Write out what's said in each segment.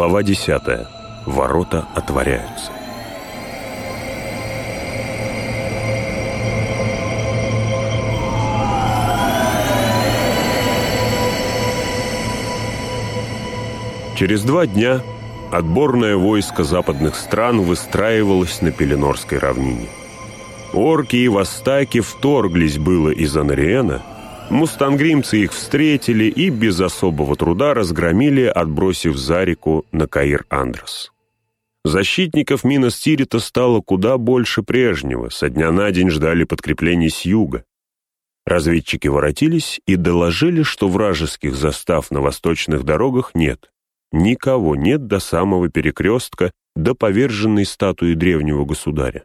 Глава 10. Ворота отворяются. Через два дня отборное войско западных стран выстраивалось на Пеленорской равнине. Орки и востаки вторглись было из Анриена, мустангримцы их встретили и без особого труда разгромили, отбросив за реку на Каир-Андрос. Защитников Минос Тирита стало куда больше прежнего, со дня на день ждали подкреплений с юга. Разведчики воротились и доложили, что вражеских застав на восточных дорогах нет. Никого нет до самого перекрестка, до поверженной статуи древнего государя.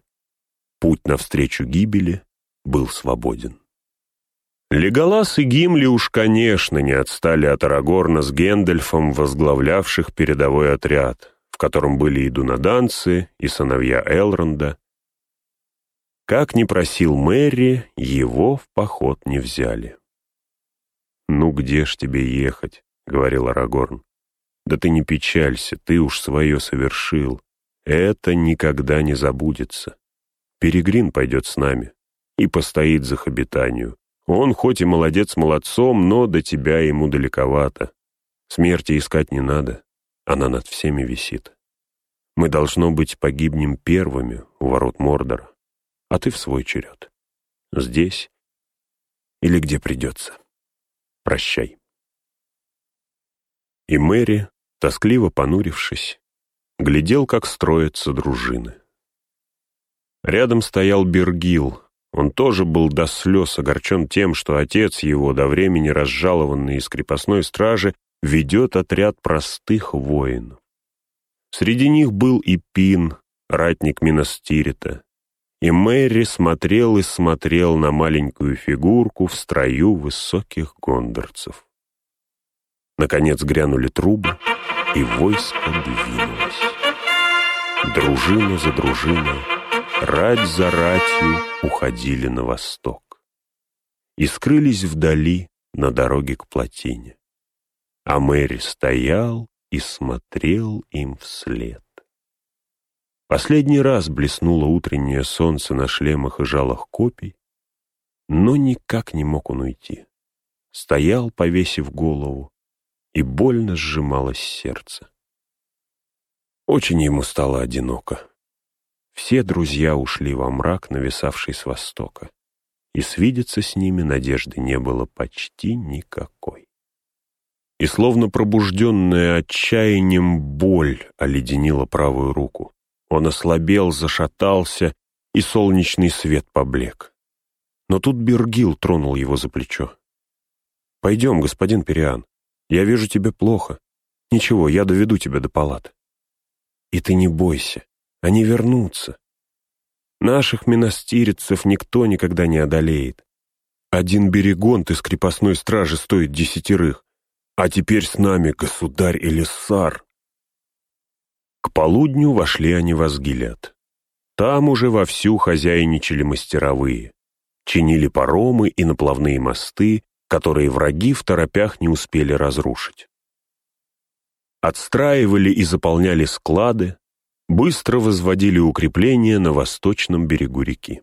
Путь навстречу гибели был свободен. Леголас и Гимли уж, конечно, не отстали от Арагорна с Гендальфом, возглавлявших передовой отряд, в котором были и дунаданцы, и сыновья Элронда. Как ни просил Мэри, его в поход не взяли. «Ну где ж тебе ехать?» — говорил Арагорн. «Да ты не печалься, ты уж свое совершил. Это никогда не забудется. Перегрин пойдет с нами и постоит за хобитанию. Он хоть и молодец молодцом, но до тебя ему далековато. Смерти искать не надо, она над всеми висит. Мы, должно быть, погибнем первыми у ворот Мордора, а ты в свой черед. Здесь или где придется. Прощай. И Мэри, тоскливо понурившись, глядел, как строятся дружины. Рядом стоял Бергил, он тоже был до слез огорчен тем, что отец его, до времени разжалованный из крепостной стражи, ведет отряд простых воинов. Среди них был и Пин, ратник Минастирита, и Мэри смотрел и смотрел на маленькую фигурку в строю высоких гондорцев. Наконец грянули трубы, и войско двинулось. Дружина за дружиной рать за ратью уходили на восток и скрылись вдали на дороге к плотине. А Мэри стоял и смотрел им вслед. Последний раз блеснуло утреннее солнце на шлемах и жалах копий, но никак не мог он уйти. Стоял, повесив голову, и больно сжималось сердце. Очень ему стало одиноко. Все друзья ушли во мрак, нависавший с востока, и свидеться с ними надежды не было почти никакой. И словно пробужденная отчаянием боль оледенила правую руку. Он ослабел, зашатался, и солнечный свет поблек. Но тут Бергил тронул его за плечо. «Пойдем, господин Периан. Я вижу тебе плохо. Ничего, я доведу тебя до палат. И ты не бойся. Они вернутся. Наших минастирицев никто никогда не одолеет. Один берегонт из крепостной стражи стоит десятерых, а теперь с нами государь Элиссар. К полудню вошли они в Асгилят. Там уже вовсю хозяйничали мастеровые. Чинили паромы и наплавные мосты, которые враги в торопях не успели разрушить. Отстраивали и заполняли склады, быстро возводили укрепления на восточном берегу реки.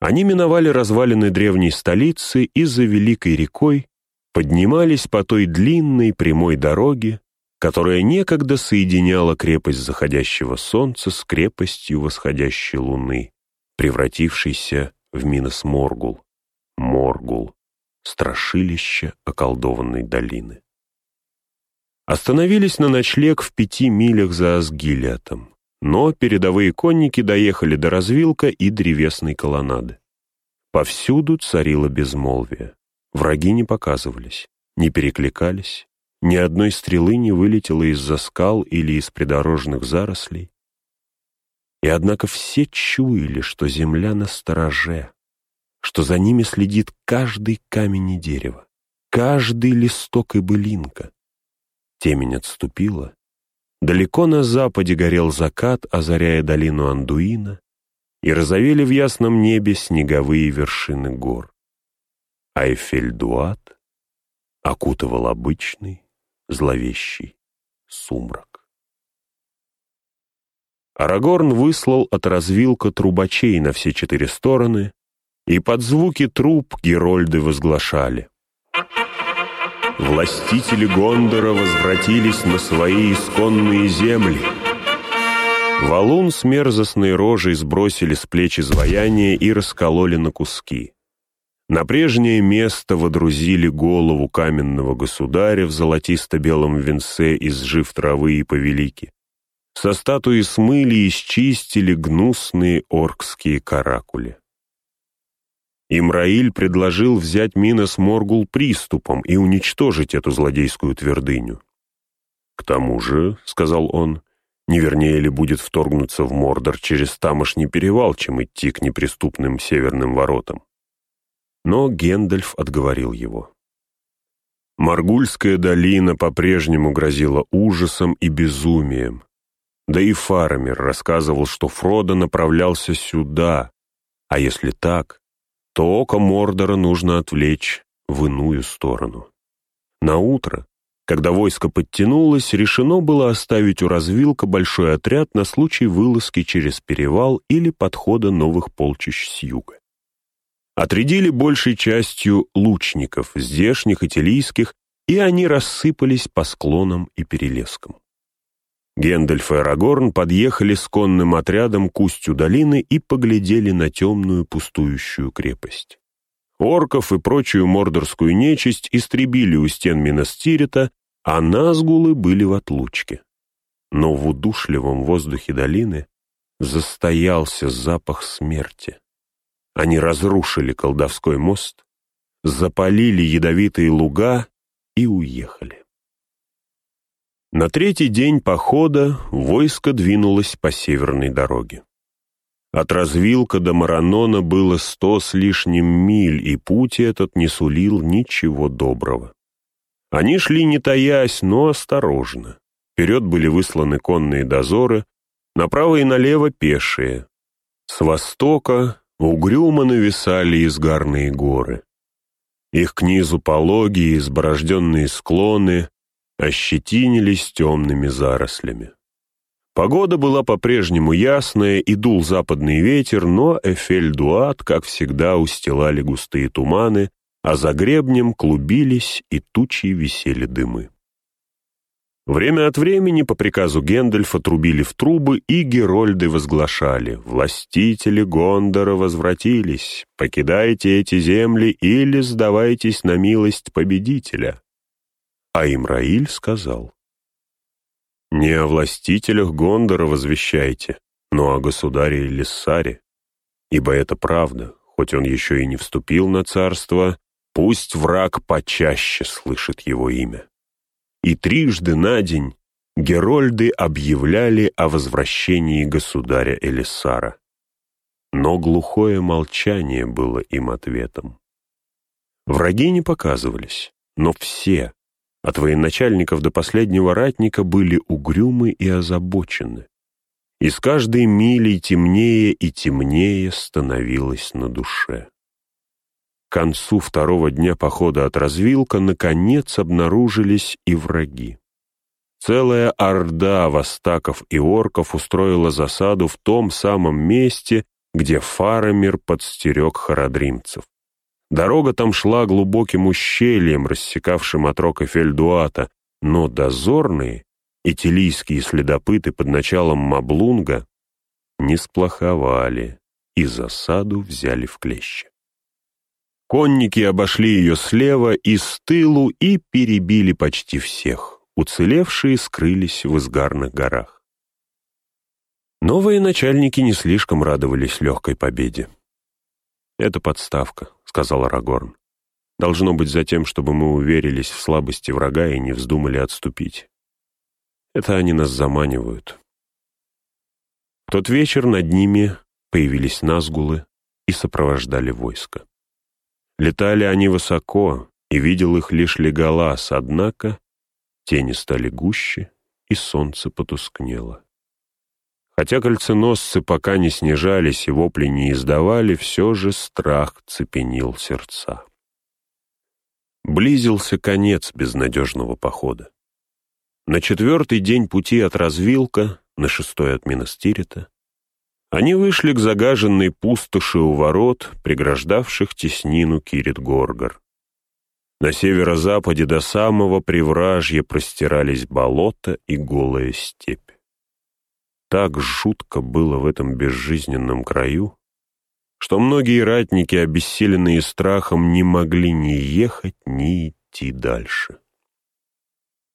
Они миновали развалины древней столицы и за Великой рекой поднимались по той длинной прямой дороге, которая некогда соединяла крепость заходящего солнца с крепостью восходящей луны, превратившейся в Минос Моргул, Моргул, страшилище околдованной долины. Остановились на ночлег в пяти милях за Асгилиатом, но передовые конники доехали до развилка и древесной колоннады. Повсюду царило безмолвие. Враги не показывались, не перекликались, ни одной стрелы не вылетело из-за скал или из придорожных зарослей. И однако все чуяли, что земля на стороже, что за ними следит каждый камень и дерево, каждый листок и былинка, Темень отступила. Далеко на западе горел закат, озаряя долину Андуина, и розовели в ясном небе снеговые вершины гор. А Эфельдуат окутывал обычный, зловещий сумрак. Арагорн выслал от развилка трубачей на все четыре стороны, и под звуки труб герольды возглашали. Властители Гондора возвратились на свои исконные земли. Валун с мерзостной рожей сбросили с плеч изваяния и раскололи на куски. На прежнее место водрузили голову каменного государя в золотисто-белом венце из жив травы и повелики. Со статуи смыли и счистили гнусные оркские каракули. Имраиль предложил взять Минос Моргул приступом и уничтожить эту злодейскую твердыню. «К тому же», — сказал он, — «не вернее ли будет вторгнуться в Мордор через тамошний перевал, чем идти к неприступным северным воротам?» Но Гендальф отговорил его. Маргульская долина по-прежнему грозила ужасом и безумием. Да и Фарамир рассказывал, что Фродо направлялся сюда, а если так, то око Мордора нужно отвлечь в иную сторону. На утро, когда войско подтянулось, решено было оставить у развилка большой отряд на случай вылазки через перевал или подхода новых полчищ с юга. Отрядили большей частью лучников, здешних и телийских, и они рассыпались по склонам и перелескам. Гендальф и Арагорн подъехали с конным отрядом к устью долины и поглядели на темную пустующую крепость. Орков и прочую мордорскую нечисть истребили у стен Минастирита, а назгулы были в отлучке. Но в удушливом воздухе долины застоялся запах смерти. Они разрушили колдовской мост, запалили ядовитые луга и уехали. На третий день похода войско двинулось по северной дороге. От развилка до Маранона было сто с лишним миль, и путь этот не сулил ничего доброго. Они шли не таясь, но осторожно. Вперед были высланы конные дозоры, направо и налево пешие. С востока угрюмо нависали изгарные горы. Их к низу пологие, изборожденные склоны ощетинились темными зарослями. Погода была по-прежнему ясная, и дул западный ветер, но Эфель-Дуат, как всегда, устилали густые туманы, а за гребнем клубились и тучи висели дымы. Время от времени по приказу Гендальфа трубили в трубы, и герольды возглашали «Властители Гондора возвратились, покидайте эти земли или сдавайтесь на милость победителя». А Имраиль сказал, «Не о властителях Гондора возвещайте, но о государе Лиссаре, ибо это правда, хоть он еще и не вступил на царство, пусть враг почаще слышит его имя». И трижды на день герольды объявляли о возвращении государя Элиссара. Но глухое молчание было им ответом. Враги не показывались, но все, от военачальников до последнего ратника были угрюмы и озабочены. И с каждой милей темнее и темнее становилось на душе. К концу второго дня похода от развилка наконец обнаружились и враги. Целая орда востаков и орков устроила засаду в том самом месте, где Фарамир подстерег харадримцев. Дорога там шла глубоким ущельем, рассекавшим отрок Эфельдуата, но дозорные и телийские следопыты под началом Маблунга не сплоховали и засаду взяли в клещи. Конники обошли ее слева и с тылу и перебили почти всех. Уцелевшие скрылись в изгарных горах. Новые начальники не слишком радовались легкой победе. «Это подставка», — сказал Арагорн. «Должно быть за тем, чтобы мы уверились в слабости врага и не вздумали отступить. Это они нас заманивают». В тот вечер над ними появились назгулы и сопровождали войско. Летали они высоко, и видел их лишь Леголас, однако тени стали гуще, и солнце потускнело. Хотя кольценосцы пока не снижались и вопли не издавали, все же страх цепенил сердца. Близился конец безнадежного похода. На четвертый день пути от развилка, на шестой от Минастирита, они вышли к загаженной пустоши у ворот, преграждавших теснину Кирит-Горгор. На северо-западе до самого привражья простирались болото и голая степь. Так жутко было в этом безжизненном краю, что многие ратники, обессиленные страхом, не могли ни ехать, ни идти дальше.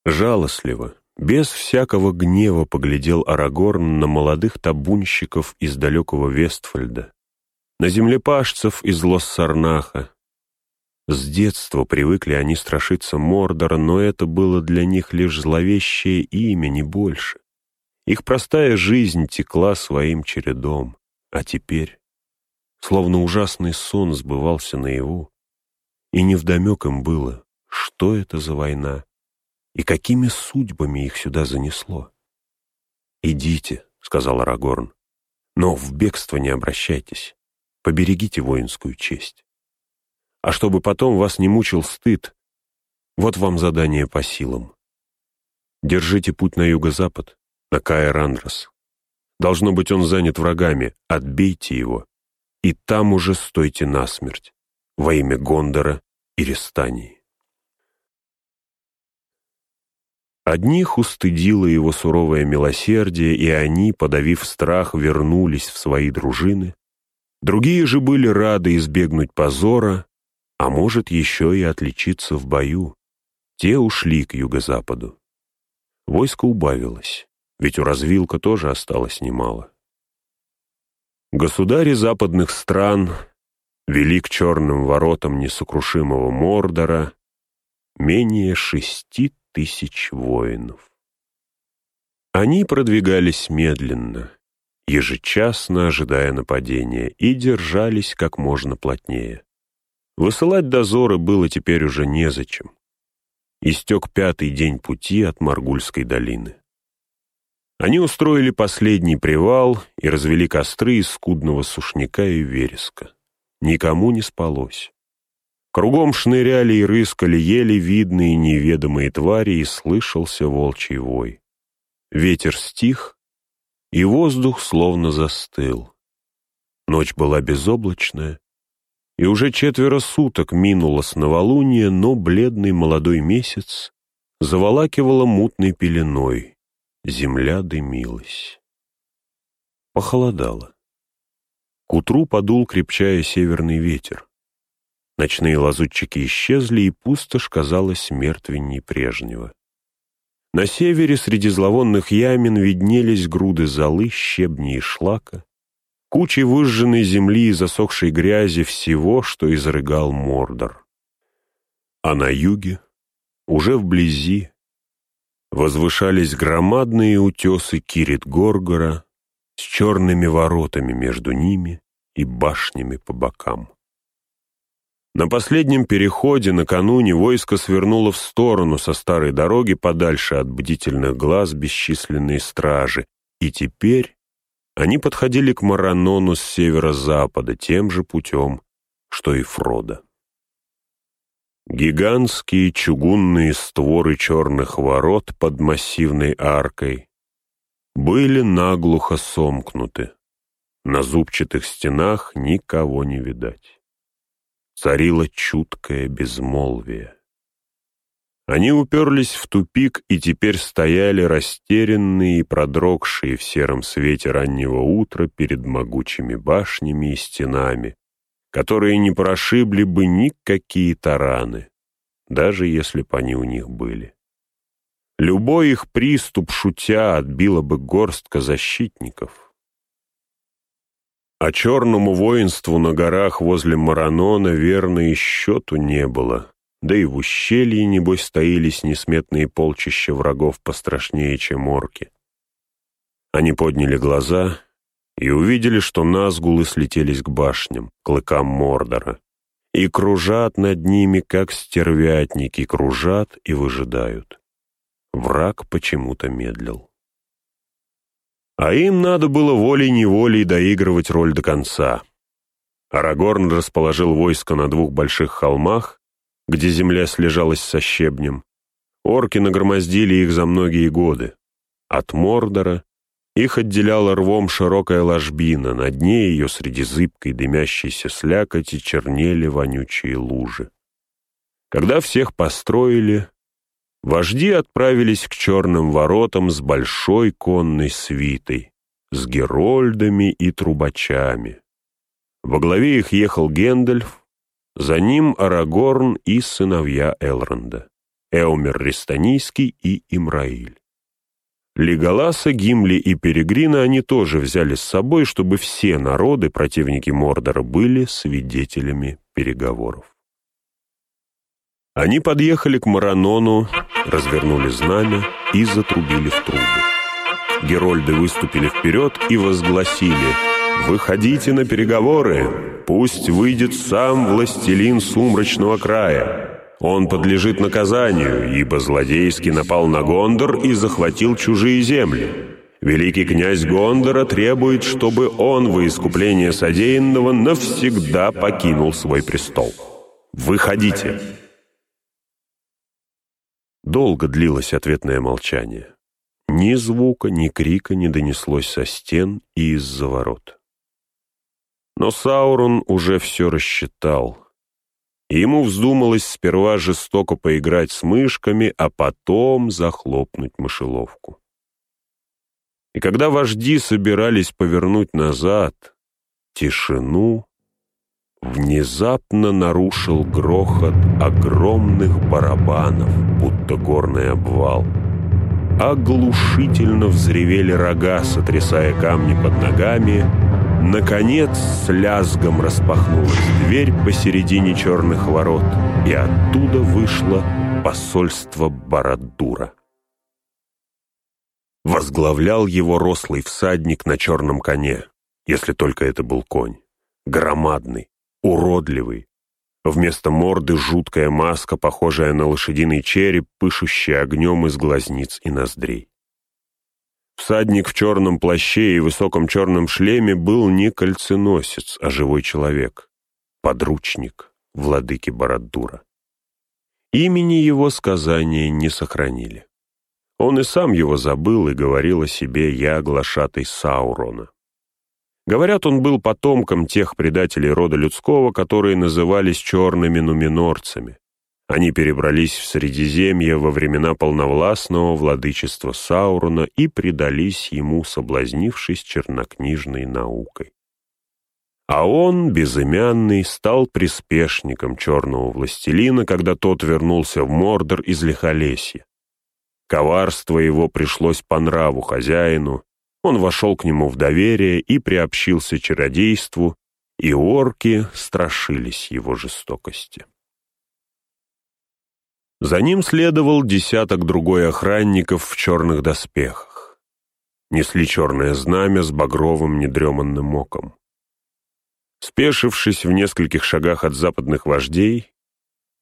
Жалостливо, без всякого гнева поглядел Арагорн на молодых табунщиков из далекого Вестфальда, на землепашцев из Лоссарнаха. С детства привыкли они страшиться Мордора, но это было для них лишь зловещее имя, не больше. Их простая жизнь текла своим чередом, а теперь, словно ужасный сон сбывался наяву, и невдомек им было, что это за война, и какими судьбами их сюда занесло? «Идите», — сказал Арагорн, — «но в бегство не обращайтесь. Поберегите воинскую честь. А чтобы потом вас не мучил стыд, вот вам задание по силам. Держите путь на юго-запад, на Каэр-Андрос. Должно быть, он занят врагами, отбейте его, и там уже стойте насмерть, во имя Гондора и Рестании. Одних устыдило его суровое милосердие, и они, подавив страх, вернулись в свои дружины. Другие же были рады избегнуть позора, а может еще и отличиться в бою. Те ушли к юго-западу. Войско убавилось, ведь у развилка тоже осталось немало. Государи западных стран вели к черным воротам несокрушимого Мордора менее шести тысяч воинов. Они продвигались медленно, ежечасно ожидая нападения, и держались как можно плотнее. Высылать дозоры было теперь уже незачем. Истек пятый день пути от Маргульской долины. Они устроили последний привал и развели костры из скудного сушняка и вереска. Никому не спалось. Кругом шныряли и рыскали еле видные неведомые твари, и слышался волчий вой. Ветер стих, и воздух словно застыл. Ночь была безоблачная, и уже четверо суток минуло с новолуния, но бледный молодой месяц заволакивала мутной пеленой, земля дымилась. Похолодало. К утру подул крепчая северный ветер. Ночные лазутчики исчезли, и пустошь казалась мертвенней прежнего. На севере среди зловонных ямин виднелись груды золы, щебни и шлака, кучи выжженной земли и засохшей грязи всего, что изрыгал Мордор. А на юге, уже вблизи, возвышались громадные утесы Кирит-Горгора с черными воротами между ними и башнями по бокам. На последнем переходе накануне войско свернуло в сторону со старой дороги подальше от бдительных глаз бесчисленной стражи, и теперь они подходили к Маранону с северо-запада тем же путем, что и Фрода. Гигантские чугунные створы черных ворот под массивной аркой были наглухо сомкнуты. На зубчатых стенах никого не видать царило чуткое безмолвие. Они уперлись в тупик и теперь стояли растерянные и продрогшие в сером свете раннего утра перед могучими башнями и стенами, которые не прошибли бы никакие тараны, даже если бы они у них были. Любой их приступ, шутя, отбила бы горстка защитников — а черному воинству на горах возле Маранона верно и счету не было. Да и в ущелье, небось, стоились несметные полчища врагов пострашнее, чем орки. Они подняли глаза и увидели, что назгулы слетелись к башням, клыкам Мордора, и кружат над ними, как стервятники, кружат и выжидают. Враг почему-то медлил. А им надо было волей-неволей доигрывать роль до конца. Арагорн расположил войско на двух больших холмах, где земля слежалась со щебнем. Орки нагромоздили их за многие годы. От Мордора их отделяла рвом широкая ложбина, на дне ее среди зыбкой дымящейся слякоти чернели вонючие лужи. Когда всех построили, вожди отправились к черным воротам с большой конной свитой, с герольдами и трубачами. Во главе их ехал Гендальф, за ним Арагорн и сыновья Элронда, Эумер Рестанийский и Имраиль. Леголаса, Гимли и Перегрина они тоже взяли с собой, чтобы все народы, противники Мордора, были свидетелями переговоров. Они подъехали к Маранону, развернули знамя и затрубили в трубы. Герольды выступили вперед и возгласили «Выходите на переговоры, пусть выйдет сам властелин сумрачного края. Он подлежит наказанию, ибо злодейски напал на Гондор и захватил чужие земли. Великий князь Гондора требует, чтобы он во искупление содеянного навсегда покинул свой престол. Выходите!» Долго длилось ответное молчание. Ни звука, ни крика не донеслось со стен и из-за ворот. Но Саурон уже все рассчитал. И ему вздумалось сперва жестоко поиграть с мышками, а потом захлопнуть мышеловку. И когда вожди собирались повернуть назад, тишину внезапно нарушил грохот огромных барабанов, будто горный обвал. Оглушительно взревели рога, сотрясая камни под ногами. Наконец с лязгом распахнулась дверь посередине черных ворот, и оттуда вышло посольство Барадура. Возглавлял его рослый всадник на черном коне, если только это был конь. Громадный, уродливый. Вместо морды жуткая маска, похожая на лошадиный череп, пышущий огнем из глазниц и ноздрей. Всадник в черном плаще и высоком черном шлеме был не кольценосец, а живой человек. Подручник владыки Барадура. Имени его сказания не сохранили. Он и сам его забыл и говорил о себе «я глашатый Саурона». Говорят, он был потомком тех предателей рода людского, которые назывались черными нуминорцами. Они перебрались в Средиземье во времена полновластного владычества Саурона и предались ему, соблазнившись чернокнижной наукой. А он, безымянный, стал приспешником черного властелина, когда тот вернулся в Мордор из Лихолесья. Коварство его пришлось по нраву хозяину, он вошел к нему в доверие и приобщился чародейству, и орки страшились его жестокости. За ним следовал десяток другой охранников в черных доспехах. Несли черное знамя с багровым недреманным оком. Спешившись в нескольких шагах от западных вождей,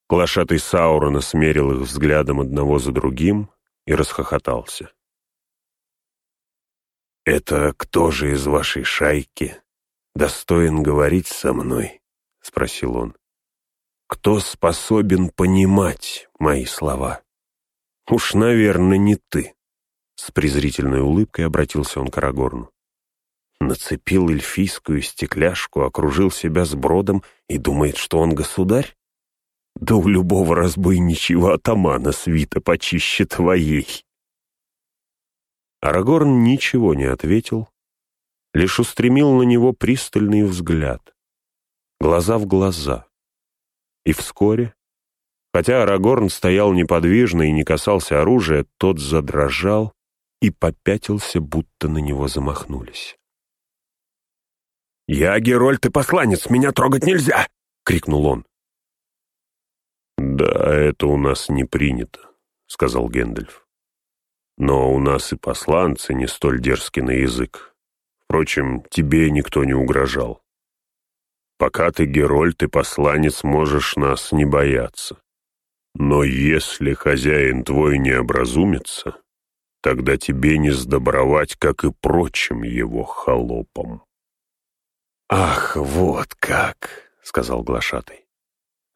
глашатый Саурона смерил их взглядом одного за другим и расхохотался. «Это кто же из вашей шайки достоин говорить со мной?» — спросил он. «Кто способен понимать мои слова?» «Уж, наверное, не ты», — с презрительной улыбкой обратился он к Арагорну. Нацепил эльфийскую стекляшку, окружил себя сбродом и думает, что он государь? Да у любого разбойничьего атамана свита почище твоей. Арагорн ничего не ответил, лишь устремил на него пристальный взгляд, глаза в глаза. И вскоре, хотя Арагорн стоял неподвижно и не касался оружия, тот задрожал и попятился, будто на него замахнулись. «Я Герольд и посланец, меня трогать нельзя!» — крикнул он. «Да, это у нас не принято», — сказал Гэндальф. Но у нас и посланцы не столь дерзки на язык. Впрочем, тебе никто не угрожал. Пока ты Герольд и посланец, можешь нас не бояться. Но если хозяин твой не образумится, тогда тебе не сдобровать, как и прочим его холопам. «Ах, вот как!» — сказал глашатый.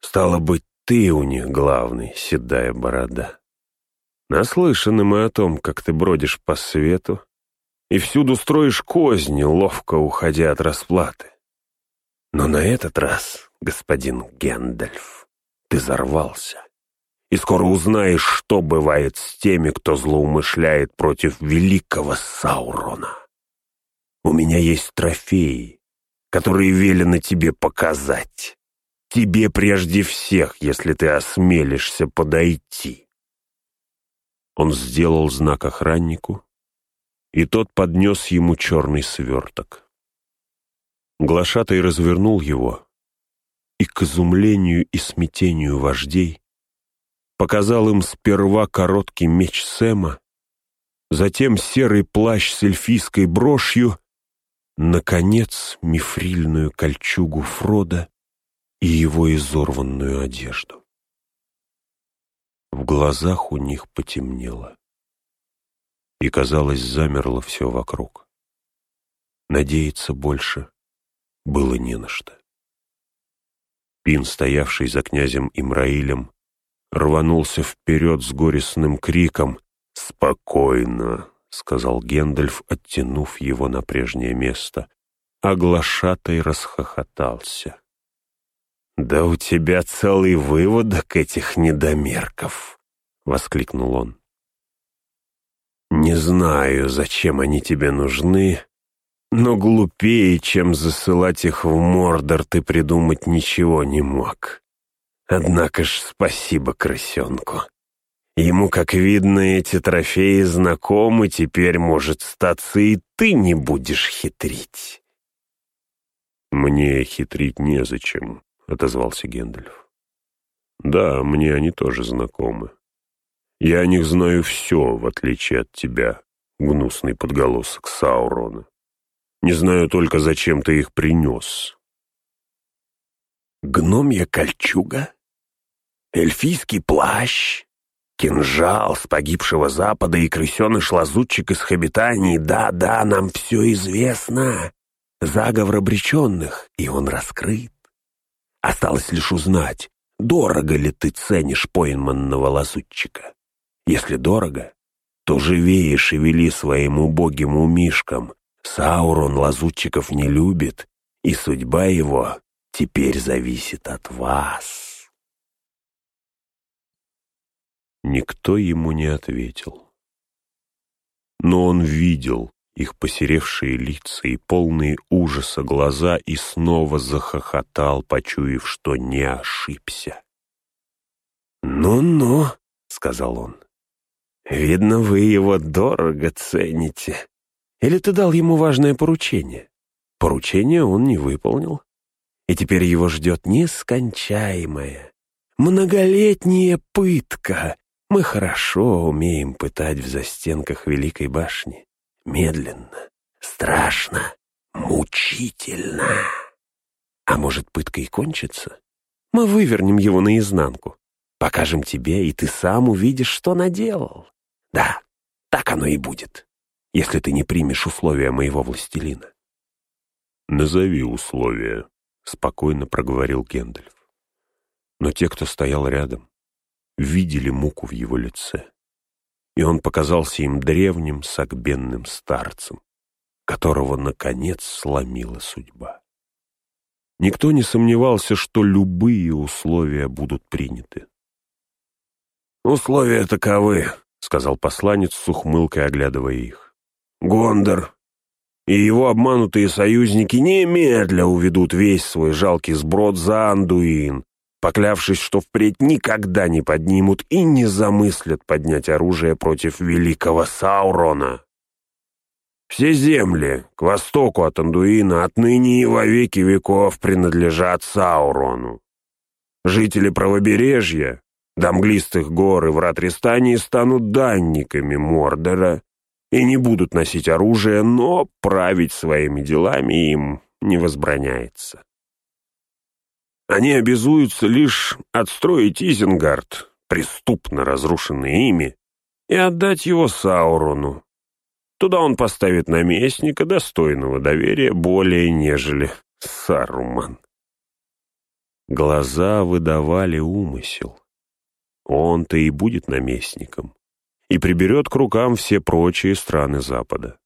«Стало быть, ты у них главный, седая борода». Наслышаны мы о том, как ты бродишь по свету и всюду строишь козни, ловко уходя от расплаты. Но на этот раз, господин Гендальф, ты взорвался. И скоро узнаешь, что бывает с теми, кто злоумышляет против великого Саурона. У меня есть трофеи, которые велено тебе показать. Тебе прежде всех, если ты осмелишься подойти. Он сделал знак охраннику, и тот поднес ему черный сверток. Глашатай развернул его и, к изумлению и смятению вождей, показал им сперва короткий меч Сэма, затем серый плащ с эльфийской брошью, наконец, мифрильную кольчугу Фрода и его изорванную одежду. В глазах у них потемнело, и, казалось, замерло все вокруг. Надеяться больше было не на что. Пин, стоявший за князем Имраилем, рванулся вперед с горестным криком «Спокойно!» — сказал Гендальф, оттянув его на прежнее место. Глашатай расхохотался. «Да у тебя целый выводок этих недомерков!» — воскликнул он. «Не знаю, зачем они тебе нужны, но глупее, чем засылать их в Мордор, ты придумать ничего не мог. Однако ж спасибо крысенку. Ему, как видно, эти трофеи знакомы, теперь, может, статься и ты не будешь хитрить. «Мне хитрить незачем», — отозвался Гендальф. «Да, мне они тоже знакомы. Я о них знаю все, в отличие от тебя, гнусный подголосок Саурона. Не знаю только, зачем ты их принес. Гномья кольчуга? Эльфийский плащ? Кинжал с погибшего запада и крысеныш-лазутчик из Хабитании. Да-да, нам все известно. Заговор обреченных, и он раскрыт. Осталось лишь узнать, дорого ли ты ценишь пойманного лазутчика. Если дорого, то живее шевели своим убогим умишкам, Саурон лазутчиков не любит, и судьба его теперь зависит от вас. Никто ему не ответил. Но он видел их посеревшие лица и полные ужаса глаза и снова захохотал, почуяв, что не ошибся. «Ну-ну», — сказал он, — «видно, вы его дорого цените. Или ты дал ему важное поручение? Поручение он не выполнил. И теперь его ждет нескончаемая, многолетняя пытка. Мы хорошо умеем пытать в застенках Великой башни. Медленно, страшно, мучительно. А может, пытка и кончится? Мы вывернем его наизнанку. Покажем тебе, и ты сам увидишь, что наделал. Да, так оно и будет если ты не примешь условия моего властелина. «Назови условия», — спокойно проговорил Гендальф. Но те, кто стоял рядом, видели муку в его лице, и он показался им древним сагбенным старцем, которого, наконец, сломила судьба. Никто не сомневался, что любые условия будут приняты. «Условия таковы», — сказал посланец с ухмылкой, оглядывая их. Гондор и его обманутые союзники немедля уведут весь свой жалкий сброд за Андуин, поклявшись, что впредь никогда не поднимут и не замыслят поднять оружие против великого Саурона. Все земли к востоку от Андуина отныне и во веки веков принадлежат Саурону. Жители правобережья, домглистых гор и врат Рестании станут данниками Мордора и не будут носить оружие, но править своими делами им не возбраняется. Они обязуются лишь отстроить Изенгард, преступно разрушенный ими, и отдать его Саурону. Туда он поставит наместника, достойного доверия более, нежели Саруман. Глаза выдавали умысел. Он-то и будет наместником и приберет к рукам все прочие страны Запада.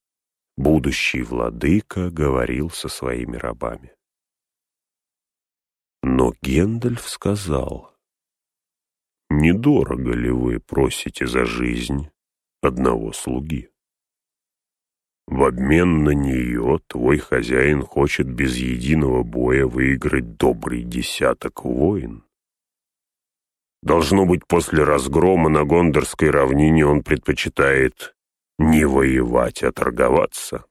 Будущий владыка говорил со своими рабами. Но Гендальф сказал, «Недорого ли вы просите за жизнь одного слуги?» В обмен на нее твой хозяин хочет без единого боя выиграть добрый десяток воин. Должно быть, после разгрома на Гондорской равнине он предпочитает не воевать, а торговаться.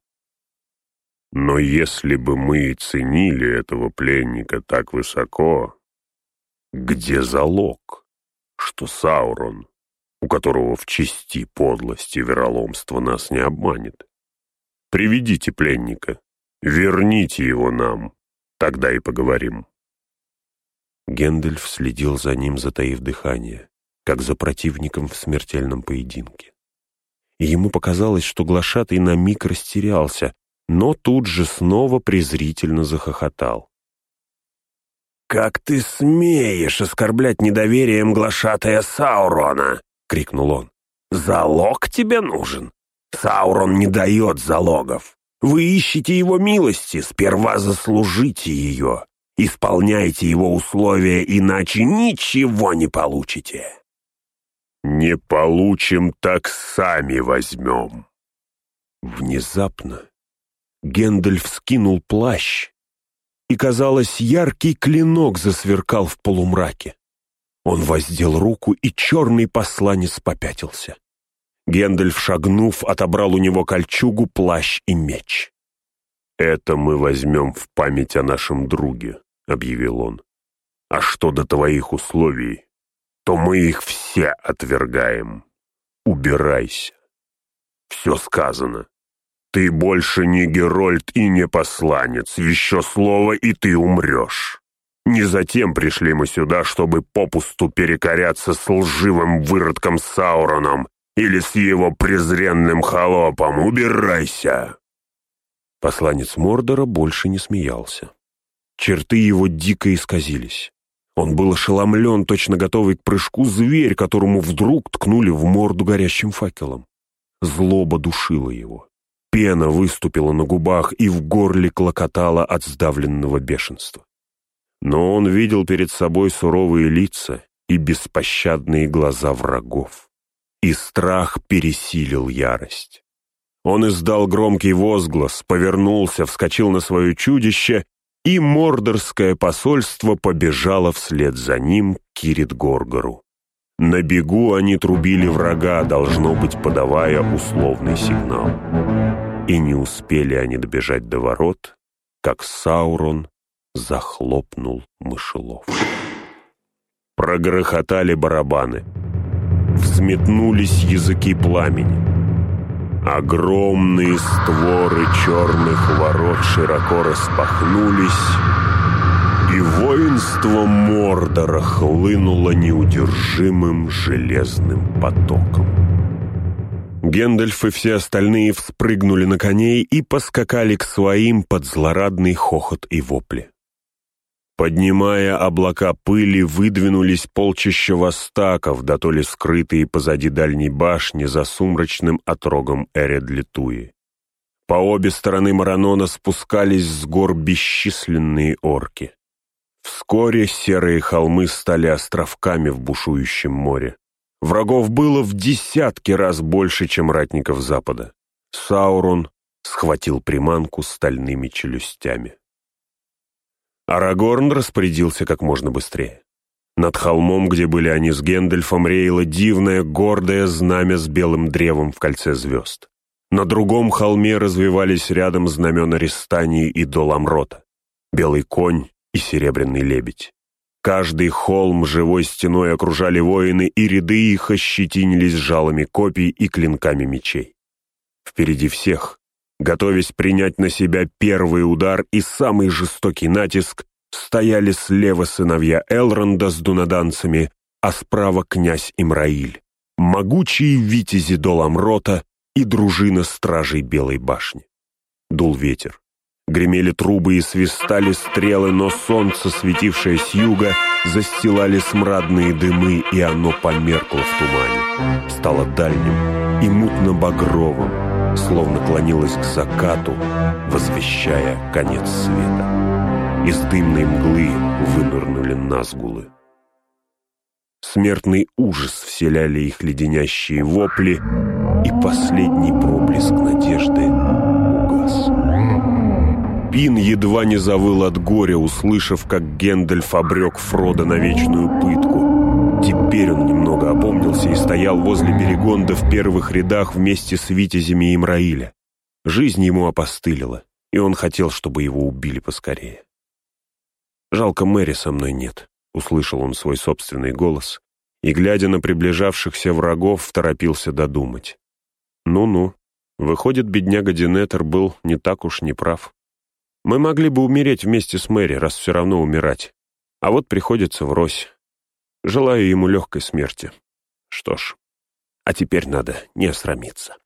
Но если бы мы и ценили этого пленника так высоко, где залог, что Саурон, у которого в чести подлости и вероломство нас не обманет? Приведите пленника, верните его нам, тогда и поговорим. Гендальф следил за ним, затаив дыхание, как за противником в смертельном поединке. И ему показалось, что глашатый на миг растерялся, но тут же снова презрительно захохотал. «Как ты смеешь оскорблять недоверием глашатая Саурона!» — крикнул он. «Залог тебе нужен? Саурон не дает залогов. Вы ищете его милости, сперва заслужите ее. Исполняйте его условия, иначе ничего не получите. Не получим, так сами возьмем. Внезапно Гендальф скинул плащ, и, казалось, яркий клинок засверкал в полумраке. Он воздел руку, и черный посланец попятился. Гендальф, шагнув, отобрал у него кольчугу, плащ и меч. «Это мы возьмем в память о нашем друге», — объявил он. «А что до твоих условий, то мы их все отвергаем. Убирайся. Все сказано. Ты больше не Герольд и не посланец. Еще слово, и ты умрешь. Не затем пришли мы сюда, чтобы попусту перекоряться с лживым выродком Сауроном или с его презренным холопом. Убирайся!» Посланец Мордора больше не смеялся. Черты его дико исказились. Он был ошеломлен, точно готовый к прыжку зверь, которому вдруг ткнули в морду горящим факелом. Злоба душила его. Пена выступила на губах и в горле клокотала от сдавленного бешенства. Но он видел перед собой суровые лица и беспощадные глаза врагов и страх пересилил ярость. Он издал громкий возглас, повернулся, вскочил на свое чудище, и мордорское посольство побежало вслед за ним к Кирит-Горгору. На бегу они трубили врага, должно быть, подавая условный сигнал. И не успели они добежать до ворот, как Саурон захлопнул мышелов. Прогрохотали барабаны взметнулись языки пламени. Огромные створы черных ворот широко распахнулись, и воинство Мордора хлынуло неудержимым железным потоком. Гендальф и все остальные вспрыгнули на коней и поскакали к своим под злорадный хохот и вопли. Поднимая облака пыли, выдвинулись полчища востаков, да то ли скрытые позади дальней башни за сумрачным отрогом Эредлитуи. По обе стороны Маранона спускались с гор бесчисленные орки. Вскоре серые холмы стали островками в бушующем море. Врагов было в десятки раз больше, чем ратников Запада. Саурон схватил приманку стальными челюстями. Арагорн распорядился как можно быстрее. Над холмом, где были они с Гендельфом, реяло дивное, гордое знамя с белым древом в кольце звезд. На другом холме развивались рядом знамена Рестании и Доламрота, белый конь и серебряный лебедь. Каждый холм живой стеной окружали воины, и ряды их ощетинились жалами копий и клинками мечей. Впереди всех Готовясь принять на себя первый удар и самый жестокий натиск, стояли слева сыновья Элронда с дунаданцами, а справа князь Имраиль, могучие витязи Доламрота и дружина стражей Белой башни. Дул ветер. Гремели трубы и свистали стрелы, но солнце, светившее с юга, застилали смрадные дымы, и оно померкло в тумане. Стало дальним и мутно-багровым, словно клонилось к закату, возвещая конец света. Из дымной мглы вынырнули назгулы. Смертный ужас вселяли их леденящие вопли, и последний проблеск надежды угас. Пин едва не завыл от горя, услышав, как Гендальф обрек Фрода на вечную пытку. Теперь он немного опомнился и стоял возле Берегонда в первых рядах вместе с Витязями и Мраиля. Жизнь ему опостылила, и он хотел, чтобы его убили поскорее. «Жалко, Мэри со мной нет», — услышал он свой собственный голос, и, глядя на приближавшихся врагов, торопился додумать. «Ну-ну, выходит, бедняга Динетер был не так уж неправ. Мы могли бы умереть вместе с Мэри, раз все равно умирать. А вот приходится врозь. Желаю ему легкой смерти. Что ж, а теперь надо не осрамиться.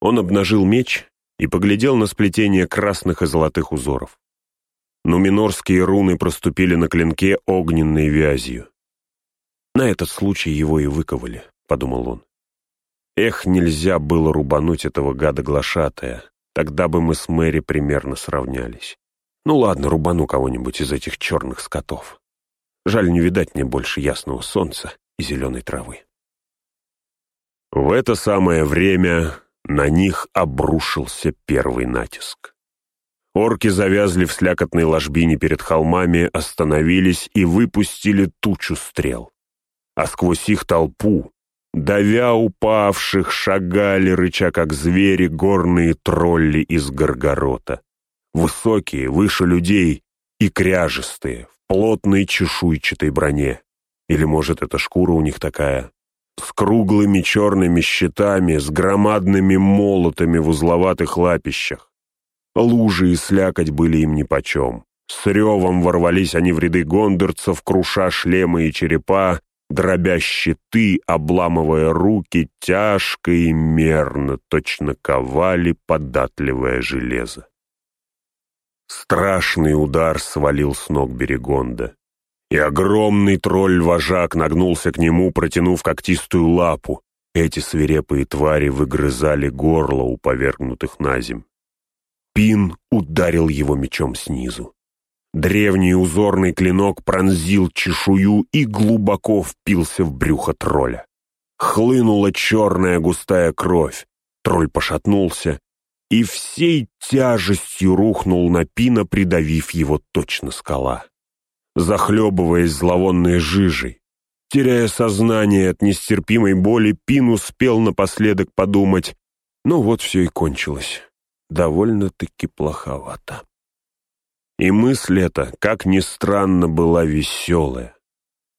Он обнажил меч и поглядел на сплетение красных и золотых узоров. Нуминорские руны проступили на клинке огненной вязью. «На этот случай его и выковали», — подумал он. «Эх, нельзя было рубануть этого гада глашатая, Тогда бы мы с Мэри примерно сравнялись. Ну ладно, рубану кого-нибудь из этих черных скотов. Жаль, не видать мне больше ясного солнца и зеленой травы. В это самое время на них обрушился первый натиск. Орки завязли в слякотной ложбине перед холмами, остановились и выпустили тучу стрел. А сквозь их толпу, Давя упавших, шагали, рыча как звери, горные тролли из Горгорота. Высокие, выше людей и кряжестые, в плотной чешуйчатой броне. Или, может, эта шкура у них такая? С круглыми черными щитами, с громадными молотами в узловатых лапищах. Лужи и слякоть были им нипочем. С ревом ворвались они в ряды гондорцев, круша шлемы и черепа, дробя щиты, обламывая руки, тяжко и мерно, точно ковали податливое железо. Страшный удар свалил с ног Берегонда, и огромный тролль-вожак нагнулся к нему, протянув когтистую лапу. Эти свирепые твари выгрызали горло у повергнутых на земь. Пин ударил его мечом снизу. Древний узорный клинок пронзил чешую и глубоко впился в брюхо тролля. Хлынула черная густая кровь. Тролль пошатнулся и всей тяжестью рухнул на пина, придавив его точно скала. Захлебываясь зловонной жижей, теряя сознание от нестерпимой боли, Пин успел напоследок подумать, ну вот все и кончилось. Довольно-таки плоховато. И мысль эта, как ни странно, была веселая.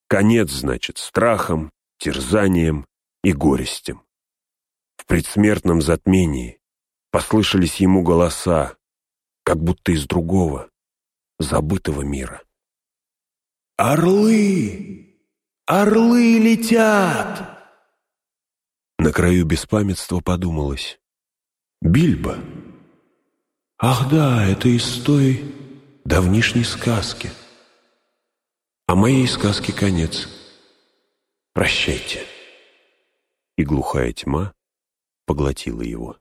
Конец, значит, страхом, терзанием и горестям. В предсмертном затмении послышались ему голоса, как будто из другого, забытого мира. «Орлы! Орлы летят!» На краю беспамятства подумалось. «Бильбо! Ах да, это из той давнишней сказки. А моей сказке конец. Прощайте. И глухая тьма поглотила его.